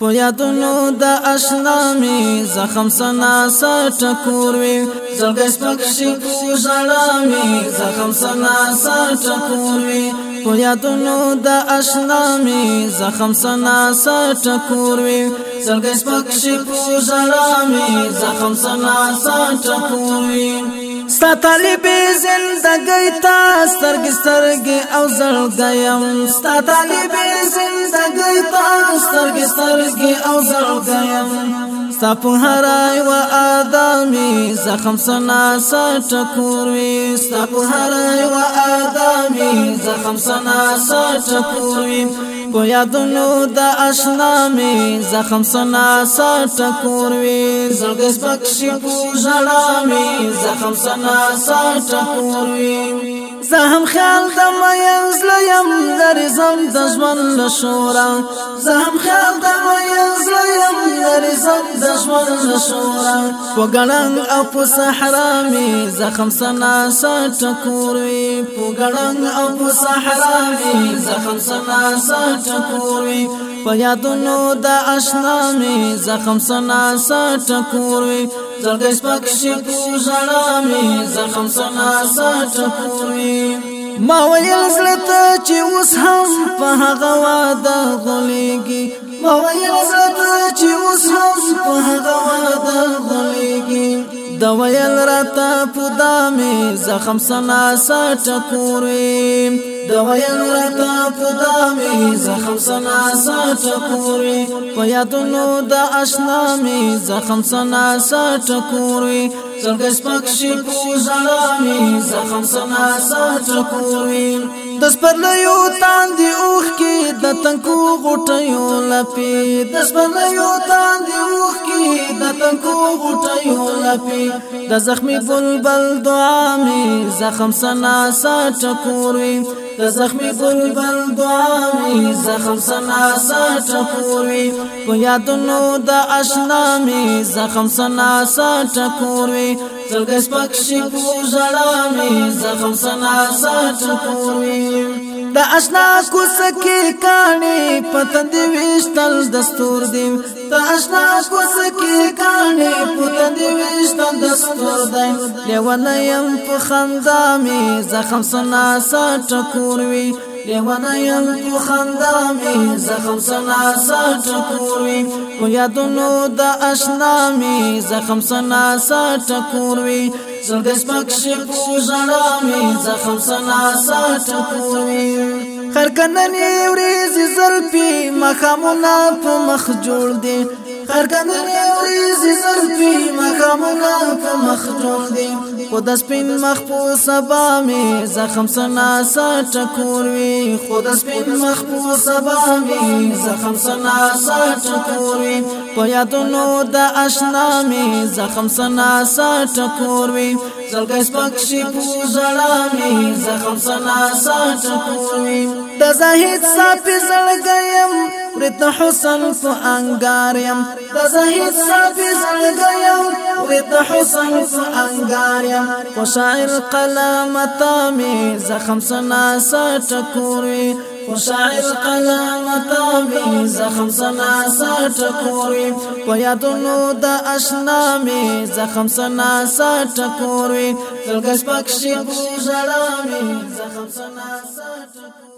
په یادونو د آشنا می زخم سنا سټکور وی زړګې پکشي کو زړه می زخم سنا سټکور وی په یادونو د آشنا می زخم سنا سټکور وی زړګې پکشي کو زړه می زخم سنا سټکور وی ستالی بی زندگی تا سترگی سترگی او زرگیم ستالی بی زندگی تا سترگی سترگی او زرگیم سپهرای و آدمی زخم سنا سټکور وی سپهرای و آدمی زخم سنا سټکور وی په یادونو د آشنا می زخم سنا سټکور وی زړګس پکشي په ژړا می زخم سنا سټکور وی زهم خیال د مېز لیم درزم د ژوند لشورا زهم خیال د مېز عزت د ژوند شورا په ګړنګ او په صحرا می زخم سنا سټکور وی په ګړنګ او په صحرا می زخم سنا سټکور وی په یادونو د آشنا می زخم سنا سټکور وی زړګش پک شي په ژړا می زخم سنا سټکور وی ما ویل زړه ته چې اوس هم په هغه واده غولېږي ما ویل راته چې اوس هم په هغه وعده غلیږي دا ویل راته په دامه زخم سنا سټکورې دویل رتا پدامي زخم سنا سات پوری په یادونو د آشنا می زخم سنا سات پوری څنګه پکشي پوزړه می زخم سنا سات پوری د سپرلیو تاندې اوخ کې د تنکو غټیو لپی د سپرلیو تاندې اوخ کې د تنکو غټیو لپی د زخمي بلبل دعا می زخم سنا سات پوری د زخمی گلبن دعاوی زخم سنا ساٹا پوروی پو یادنو دا اشنامی زخم سنا ساٹا پوروی زلگس پکشی پو جڑامی زخم سنا ساٹا پوروی د اشنا کو سکی کانی پتن دیوی وشتل دستور دی ته آشنا کو سکی کانی پته دی وشتل دستور دی لیوانیم په خندا می زخم سنا سټکور وی لیوانا یم تو خندامی زخم سنا سا ٹکوروی و یادونو دا اشنامی زخم سنا سا ٹکوروی زلدس پکشی پو جڑامی زخم سنا سا ٹکوروی قرقنن ورېز زلفي مخامونه په مخ جوړ دي خرګنې ورېځې زلفي مخامونه په مخجون دي خو د سپین مخ په سبا مې زخم سنا سټکور وي خو د سپین مخ په سبا مې زخم سنا سټکور وي په یادونو د آشنا مې زخم سنا سټکور وي زلګې سپکشي په زړه مې زخم سنا سټکور وي د زاهد صاحب زلګې د حسن په انګار يم د زهید سابز لګيم و د حسن په انګار يم خو شاعر قلم تامي زخم سنا سټکوري خو شاعر قلم تامي زخم سنا سټکوري په یادونو د آشنا مي زخم سنا سټکوري دلګش پکشي بو زړامي زخم سنا سټکوري